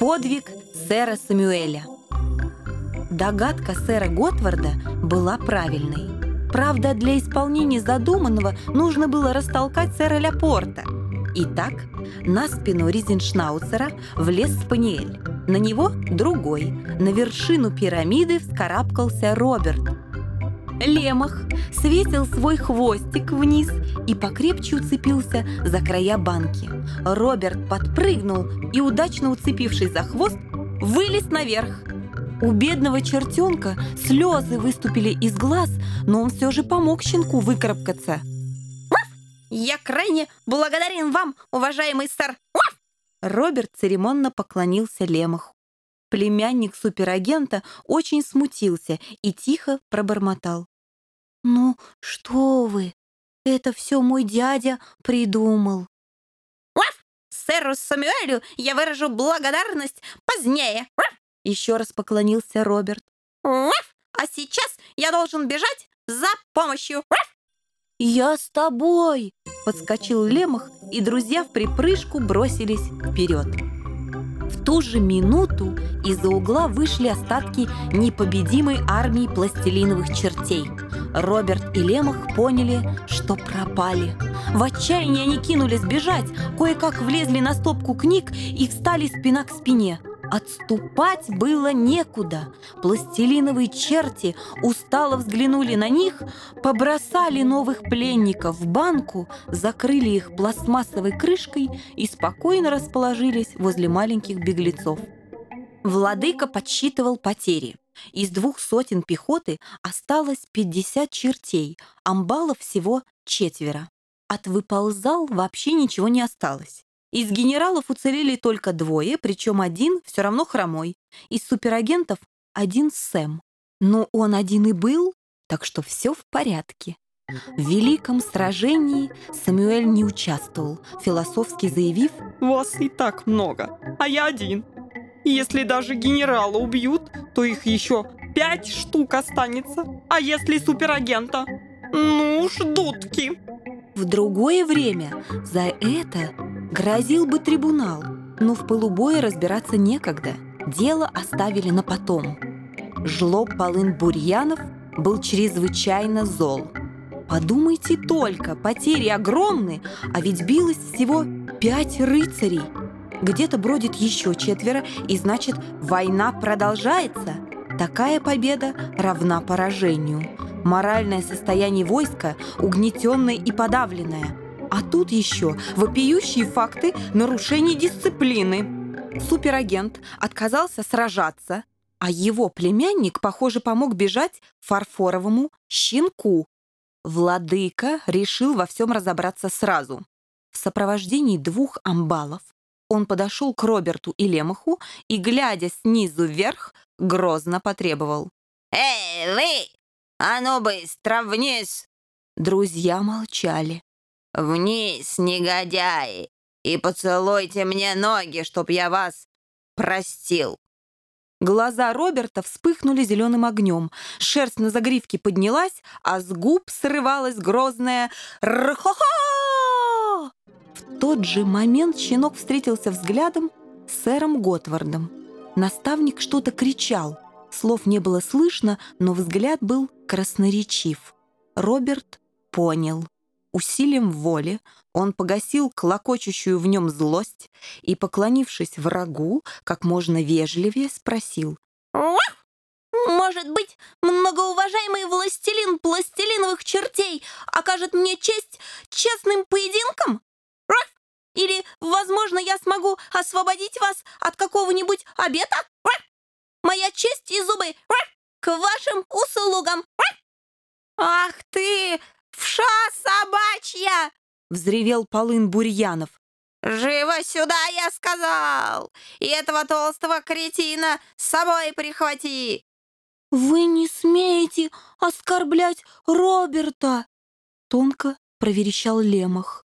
Подвиг сэра Самюэля. Догадка сэра Готварда была правильной. Правда, для исполнения задуманного нужно было растолкать сэра Ляпорта. Итак, на спину Ризеншнауцера влез Спаниель. На него другой. На вершину пирамиды вскарабкался Роберт. Лемах светил свой хвостик вниз и покрепче уцепился за края банки. Роберт подпрыгнул и, удачно уцепившись за хвост, вылез наверх. У бедного чертенка слезы выступили из глаз, но он все же помог щенку выкарабкаться. Я крайне благодарен вам, уважаемый сэр. Роберт церемонно поклонился Лемаху. Племянник суперагента очень смутился и тихо пробормотал. «Ну, что вы? Это все мой дядя придумал». Уф! Сэру Самюэлю я выражу благодарность позднее. Уф! Еще раз поклонился Роберт. Уф! А сейчас я должен бежать за помощью. Уф! «Я с тобой!» — подскочил Лемах, и друзья в припрыжку бросились вперед. В ту же минуту из-за угла вышли остатки непобедимой армии пластилиновых чертей. Роберт и Лемах поняли, что пропали. В отчаянии они кинулись бежать, кое-как влезли на стопку книг и встали спина к спине – Отступать было некуда. Пластилиновые черти устало взглянули на них, побросали новых пленников в банку, закрыли их пластмассовой крышкой и спокойно расположились возле маленьких беглецов. Владыка подсчитывал потери. Из двух сотен пехоты осталось 50 чертей, амбалов всего четверо. От выползал вообще ничего не осталось. Из генералов уцелели только двое, причем один все равно хромой. Из суперагентов один Сэм. Но он один и был, так что все в порядке. В великом сражении Самуэль не участвовал, философски заявив «Вас и так много, а я один. Если даже генерала убьют, то их еще пять штук останется. А если суперагента? Ну уж дудки!» В другое время за это Грозил бы трибунал, но в полубое разбираться некогда. Дело оставили на потом. Жлоб Полын Бурьянов был чрезвычайно зол. Подумайте только, потери огромны, а ведь билось всего пять рыцарей. Где-то бродит еще четверо, и значит, война продолжается. Такая победа равна поражению. Моральное состояние войска угнетенное и подавленное – а тут еще вопиющие факты нарушений дисциплины. Суперагент отказался сражаться, а его племянник, похоже, помог бежать фарфоровому щенку. Владыка решил во всем разобраться сразу. В сопровождении двух амбалов он подошел к Роберту и Лемаху и, глядя снизу вверх, грозно потребовал. «Эй, вы! А ну быстро вниз!» Друзья молчали. «Вниз, негодяи, и поцелуйте мне ноги, чтоб я вас простил!» Глаза Роберта вспыхнули зеленым огнем, шерсть на загривке поднялась, а с губ срывалась грозная «Рхо-хо!». В тот же момент щенок встретился взглядом с сэром Готвардом. Наставник что-то кричал. Слов не было слышно, но взгляд был красноречив. Роберт понял. Усилием воли он погасил клокочущую в нем злость и, поклонившись врагу, как можно вежливее спросил. «Может быть, многоуважаемый властелин пластилиновых чертей окажет мне честь честным поединком? Или, возможно, я смогу освободить вас от какого-нибудь обета? Моя честь и зубы к вашим услугам!» «Ах ты, «Вша собачья!» — взревел Полын Бурьянов. «Живо сюда, я сказал! И этого толстого кретина с собой прихвати!» «Вы не смеете оскорблять Роберта!» Тонко проверещал Лемах.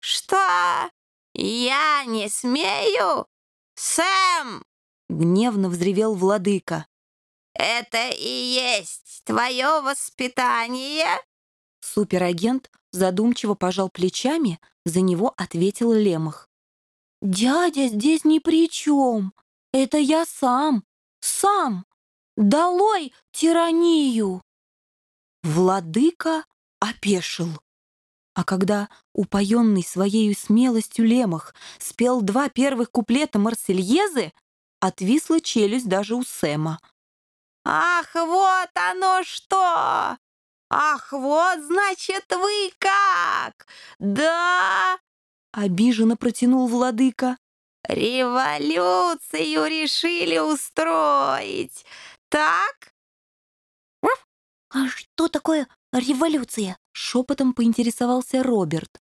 «Что? Я не смею? Сэм!» Гневно взревел владыка. «Это и есть твое воспитание?» Суперагент задумчиво пожал плечами, за него ответил Лемах. Дядя здесь ни при чем. Это я сам, сам. Долой тиранию. Владыка опешил. А когда упоенный своей смелостью лемах спел два первых куплета Марсельезы, отвисла челюсть даже у Сэма. Ах, вот оно что! Ах, вот, значит, вы как! Да! Обиженно протянул владыка. Революцию решили устроить, так? А что такое революция? Шепотом поинтересовался Роберт.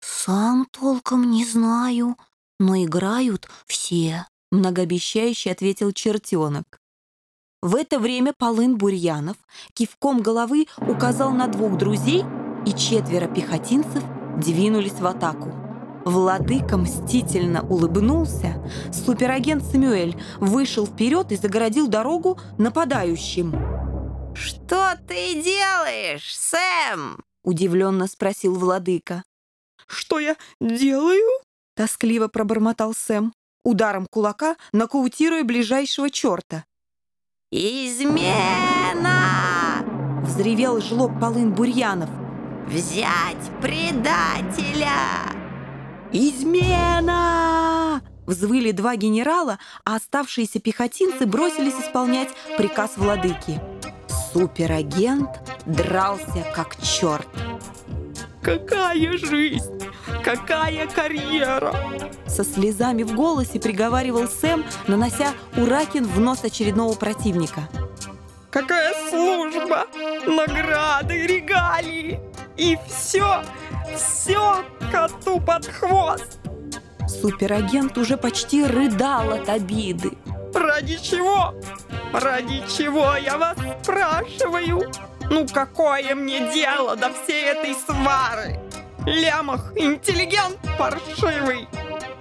Сам толком не знаю, но играют все, многообещающе ответил чертенок. В это время Полын Бурьянов кивком головы указал на двух друзей, и четверо пехотинцев двинулись в атаку. Владыка мстительно улыбнулся. Суперагент Самюэль вышел вперед и загородил дорогу нападающим. «Что ты делаешь, Сэм?» — удивленно спросил владыка. «Что я делаю?» — тоскливо пробормотал Сэм, ударом кулака нокаутируя ближайшего черта. «Измена!» — взревел жлоб Полын Бурьянов. «Взять предателя!» «Измена!» Взвыли два генерала, а оставшиеся пехотинцы бросились исполнять приказ владыки. Суперагент дрался как черт. Какая жизнь! Какая карьера! Со слезами в голосе приговаривал Сэм, нанося уракин в нос очередного противника. Какая служба! Награды, регалии! И все, все коту под хвост! Суперагент уже почти рыдал от обиды. Ради чего? Ради чего я вас спрашиваю? Ну какое мне дело до всей этой свары? Лямах интеллигент паршивый.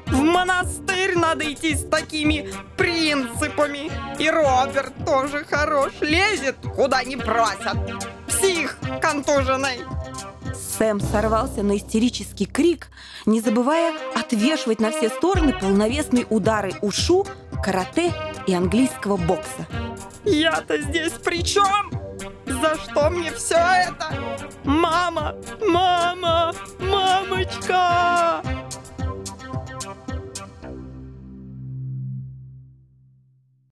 В монастырь надо идти с такими принципами. И Роберт тоже хорош, лезет, куда не просят. Псих контуженный. Сэм сорвался на истерический крик, не забывая отвешивать на все стороны полновесные удары ушу, карате и английского бокса. Я-то здесь при чем? За что мне все это? Мама! Мама! Мамочка!